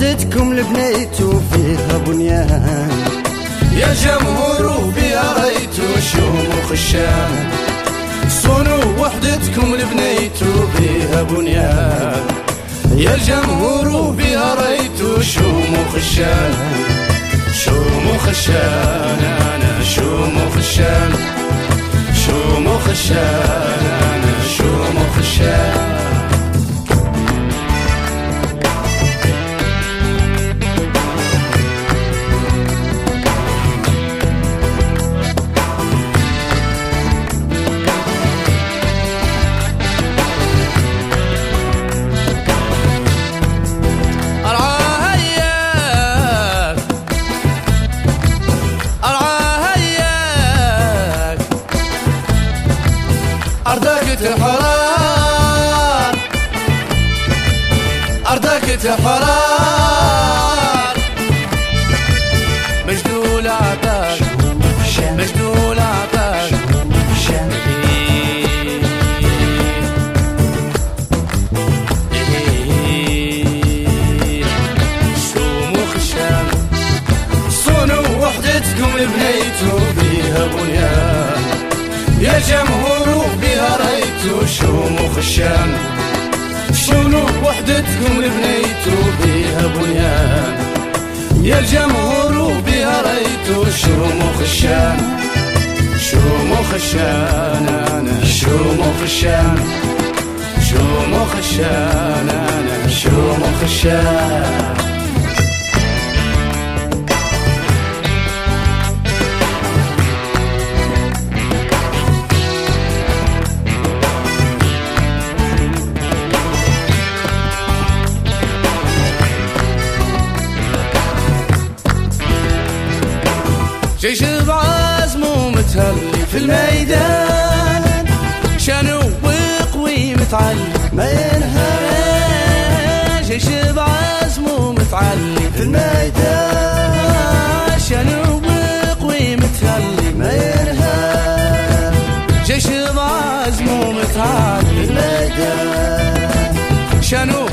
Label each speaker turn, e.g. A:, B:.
A: اللي بنيتوا فيها بنيان.
B: يا جمهور بها ريتوا شموخ الشام صونوا وحدتكم اللي بنيتوا بها بنيان. يا جمهور بها ريتوا شموخ الشام شموخ الشام أنا شموخ الشام شموخ الشام أرضك تحرار مجدول عطاك مجدول الشام. صونوا وحدتكم بنيتوا بيها بنيان. يا جمهور بها ريتوا شموخ الشام. شنو وحدتكم بنيتوا بيها بنيان؟ يا الجمهور بها ريتوا شموخ الشام شموخ الشام أنا؟ شموخ الشام شموخ الشام أنا؟ شموخ الشام جيش بعزمه متهلي في الميدان. شنو وقوي متعلي
A: ما ينهار
B: جيش بعزمه متعلي
A: في الميدان.
B: شنو وقوي متهلي
A: ما ينهار
B: جيش بعزمه
A: في
B: متعلي
A: الميدان.
B: شنو